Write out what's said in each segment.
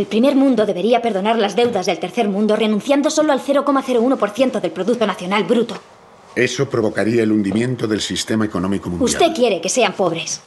El primer mundo debería perdonar las deudas del tercer mundo renunciando solo al 0,01% del Producto Nacional Bruto. Eso provocaría el hundimiento del sistema económico mundial. Usted quiere que sean pobres.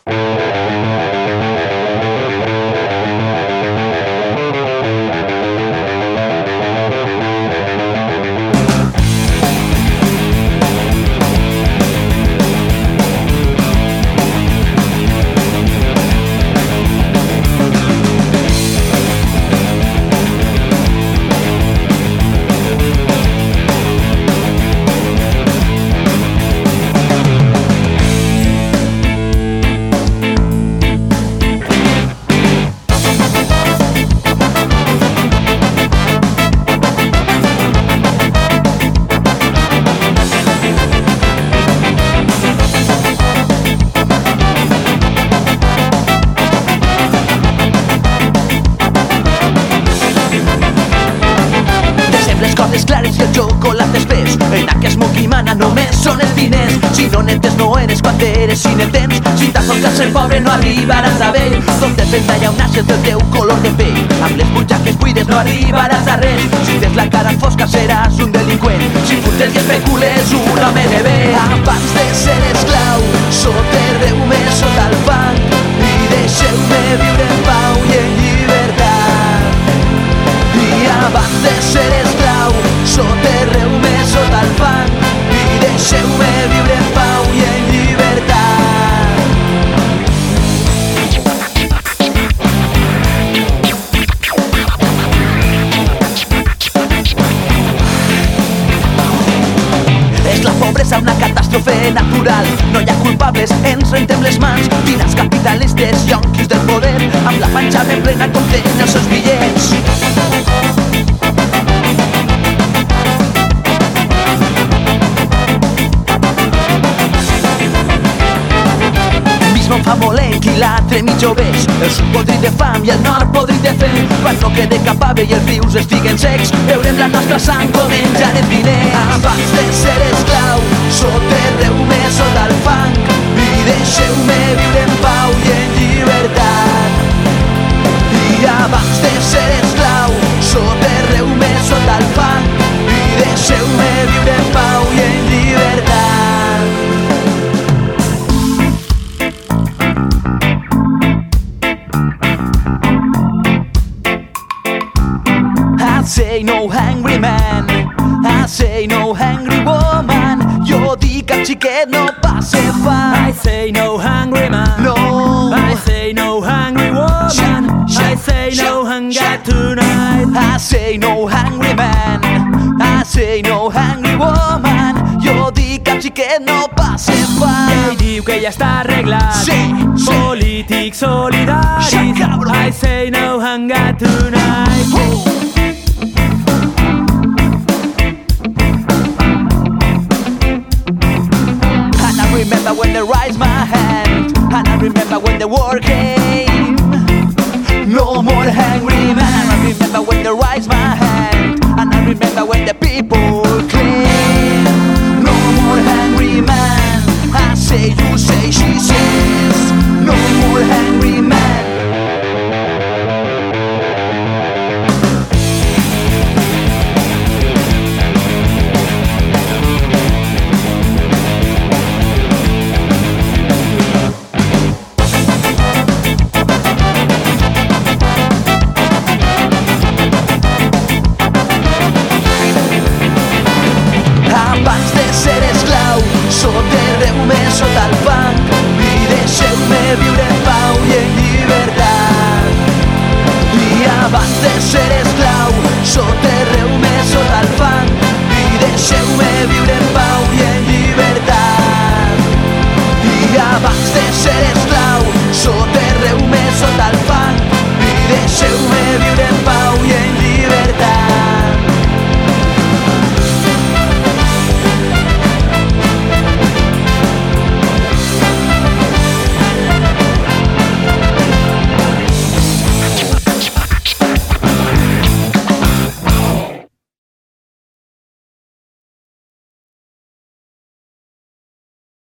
Xocolata espès En aquest món qui mana només són els diners Si no netes no eres quan eres si ne Si t'acosta ser pobre no arribaràs a vell Tot depèn d'allà on naixes del teu color de pell Amb les butxaques buides no arribaràs a res. Si tens la cara fosca seràs un delinqüent Si futes i especules un home de bé Abans Pobresa una catàstrofe natural. No hi ha culpables, ens rentem les mans. Tirats capitalistes, yonquis del poder Amb la panxa ben plena contenen els seus bitllets obès El sud podrit de fam i el nord podrit de fem Quan no quede cap ave i els rius estiguen secs Veurem la nostra sang com menjarem diners Abans de ser esclau soterreu-me sota el fang I deixeu-me viure en pau i en say no hungry man I say no hungry woman Jo dic al xiquet no passe fam I say no hungry man. No. I say no hungry woman. Shut, I shut, say no hunger shut. tonight. I say no hungry man I say no hungry woman Jo dic al xiquet no passe Ell fam diu que ja està arreglat. Sí, sí. Cabrón. I say no hunger tonight. And when they raised my hand And I remember when the war came. No more hungry man I remember when they raised my hand